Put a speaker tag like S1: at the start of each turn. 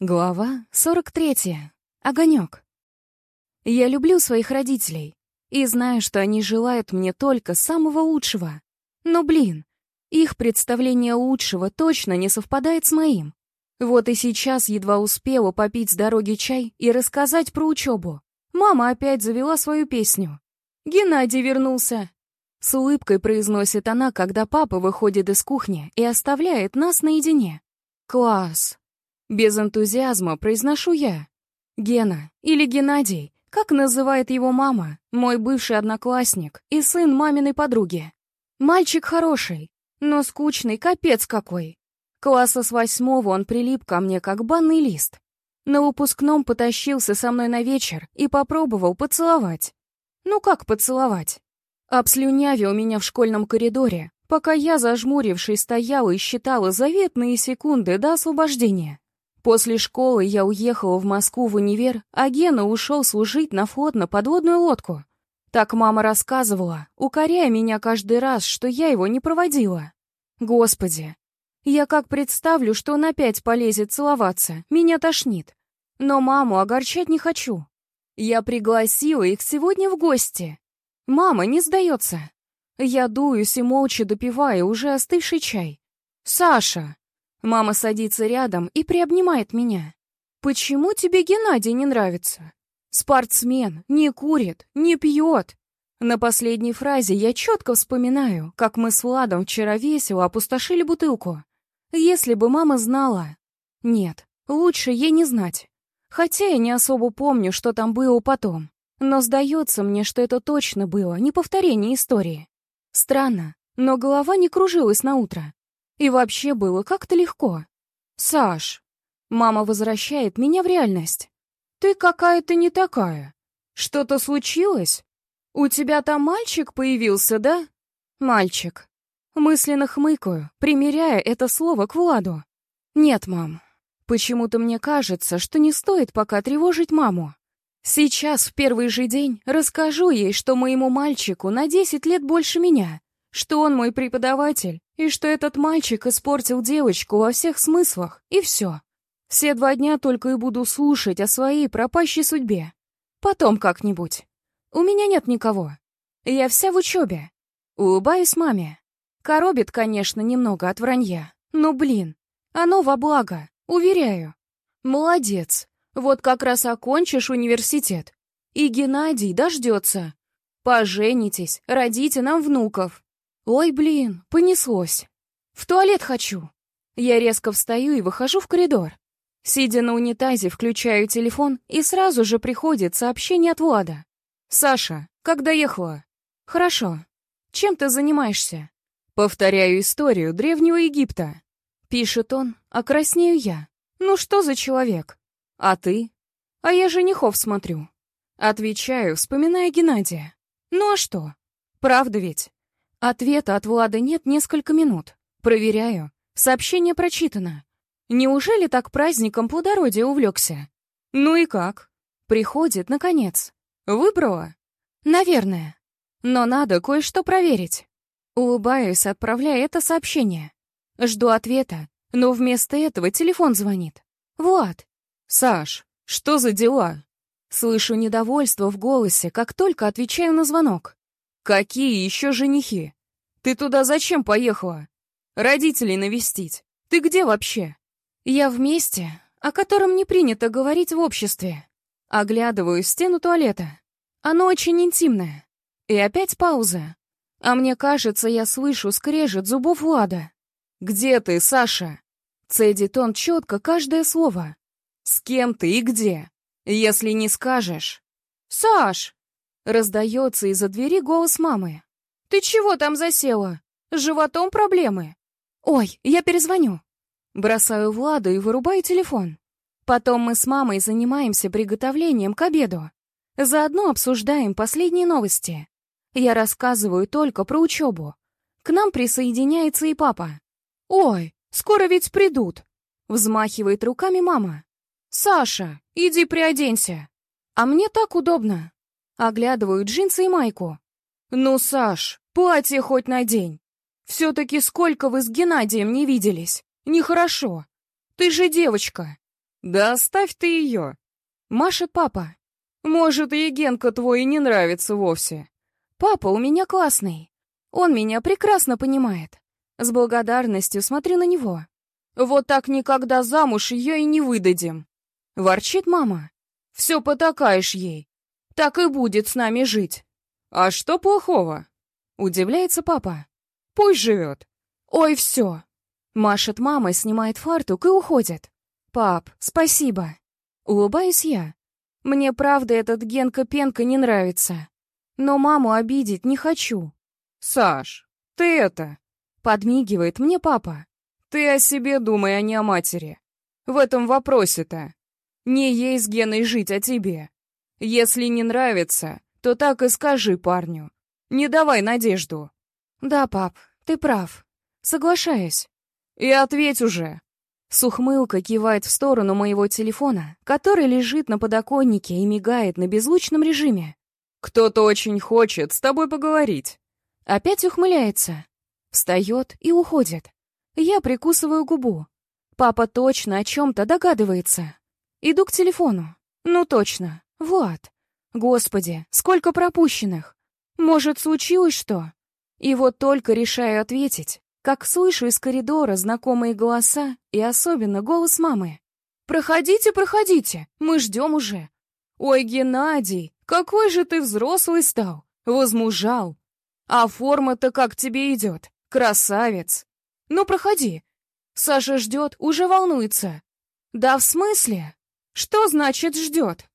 S1: Глава 43. Огонек. Я люблю своих родителей и знаю, что они желают мне только самого лучшего. Но, блин, их представление лучшего точно не совпадает с моим. Вот и сейчас едва успела попить с дороги чай и рассказать про учебу. Мама опять завела свою песню. «Геннадий вернулся!» С улыбкой произносит она, когда папа выходит из кухни и оставляет нас наедине. «Класс!» Без энтузиазма произношу я. Гена или Геннадий, как называет его мама, мой бывший одноклассник и сын маминой подруги. Мальчик хороший, но скучный, капец какой. Класса с восьмого он прилип ко мне, как банный лист. На выпускном потащился со мной на вечер и попробовал поцеловать. Ну как поцеловать? Обслюнявил меня в школьном коридоре, пока я, зажмурившись, стояла и считала заветные секунды до освобождения. После школы я уехала в Москву в универ, а Гена ушел служить на флот на подводную лодку. Так мама рассказывала, укоряя меня каждый раз, что я его не проводила. Господи, я как представлю, что он опять полезет целоваться, меня тошнит. Но маму огорчать не хочу. Я пригласила их сегодня в гости. Мама не сдается. Я дуюсь и молча допиваю уже остывший чай. «Саша!» Мама садится рядом и приобнимает меня. «Почему тебе Геннадий не нравится? Спортсмен, не курит, не пьет». На последней фразе я четко вспоминаю, как мы с Владом вчера весело опустошили бутылку. Если бы мама знала... Нет, лучше ей не знать. Хотя я не особо помню, что там было потом. Но сдается мне, что это точно было, не повторение истории. Странно, но голова не кружилась на утро. И вообще было как-то легко. «Саш!» Мама возвращает меня в реальность. «Ты какая-то не такая. Что-то случилось? У тебя там мальчик появился, да?» «Мальчик». Мысленно хмыкаю, примеряя это слово к Владу. «Нет, мам. Почему-то мне кажется, что не стоит пока тревожить маму. Сейчас, в первый же день, расскажу ей, что моему мальчику на 10 лет больше меня, что он мой преподаватель, и что этот мальчик испортил девочку во всех смыслах, и все. Все два дня только и буду слушать о своей пропащей судьбе. Потом как-нибудь. У меня нет никого. Я вся в учебе. Улыбаюсь маме. Коробит, конечно, немного от вранья. Но, блин, оно во благо, уверяю. Молодец. Вот как раз окончишь университет. И Геннадий дождется. Поженитесь, родите нам внуков. Ой, блин, понеслось. В туалет хочу. Я резко встаю и выхожу в коридор. Сидя на унитазе, включаю телефон, и сразу же приходит сообщение от Влада. «Саша, как доехала?» «Хорошо. Чем ты занимаешься?» «Повторяю историю Древнего Египта». Пишет он, а краснею я. «Ну что за человек?» «А ты?» «А я женихов смотрю». Отвечаю, вспоминая Геннадия. «Ну а что? Правда ведь?» Ответа от Влада нет несколько минут. Проверяю. Сообщение прочитано. Неужели так праздником плодородия увлекся? Ну и как? Приходит, наконец. Выбрала? Наверное. Но надо кое-что проверить. Улыбаюсь, отправляя это сообщение. Жду ответа, но вместо этого телефон звонит. Влад. Саш, что за дела? Слышу недовольство в голосе, как только отвечаю на звонок. Какие еще женихи? Ты туда зачем поехала? Родителей навестить. Ты где вообще? Я в месте, о котором не принято говорить в обществе. Оглядываю стену туалета. Оно очень интимное. И опять пауза. А мне кажется, я слышу скрежет зубов Влада. «Где ты, Саша?» Цедит он четко каждое слово. «С кем ты и где? Если не скажешь...» «Саш!» Раздается из-за двери голос мамы. «Ты чего там засела? С животом проблемы?» «Ой, я перезвоню». Бросаю Владу и вырубаю телефон. Потом мы с мамой занимаемся приготовлением к обеду. Заодно обсуждаем последние новости. Я рассказываю только про учебу. К нам присоединяется и папа. «Ой, скоро ведь придут!» Взмахивает руками мама. «Саша, иди приоденься!» А мне так удобно. Оглядываю джинсы и майку. «Ну, Саш, платье хоть надень. Все-таки сколько вы с Геннадием не виделись. Нехорошо. Ты же девочка».
S2: Да оставь ты ее.
S1: Машет папа.
S2: Может, и Генка твой и не нравится вовсе.
S1: Папа у меня классный. Он меня прекрасно понимает. С благодарностью смотрю на него.
S2: Вот так никогда замуж ее и не выдадим.
S1: Ворчит мама.
S2: Все потакаешь ей. Так и будет с нами жить. А что плохого?
S1: Удивляется папа.
S2: Пусть живет.
S1: Ой, все. Машет мама, снимает фартук и уходит. Пап, спасибо. Улыбаюсь я. Мне правда этот Генка-пенка не нравится. Но маму обидеть не хочу.
S2: Саш, ты это...
S1: Подмигивает мне папа.
S2: Ты о себе думай, а не о матери. В этом вопросе-то. Не ей с Геной жить, а тебе. Если не нравится, то так и скажи парню. Не давай надежду.
S1: Да, пап, ты прав. Соглашаюсь.
S2: И ответь уже.
S1: С ухмылкой кивает в сторону моего телефона, который лежит на подоконнике и мигает на безлучном режиме.
S2: Кто-то очень хочет с тобой поговорить.
S1: Опять ухмыляется. Встает и уходит. Я прикусываю губу. Папа точно о чем-то догадывается. Иду к телефону. Ну точно. Влад. Господи, сколько пропущенных. Может, случилось что? И вот только решаю ответить, как слышу из коридора знакомые голоса и особенно голос мамы. «Проходите, проходите, мы ждем уже». «Ой, Геннадий, какой же ты взрослый стал, возмужал. А форма-то как тебе идет, красавец. Ну, проходи. Саша ждет, уже волнуется. Да в смысле? Что значит ждет?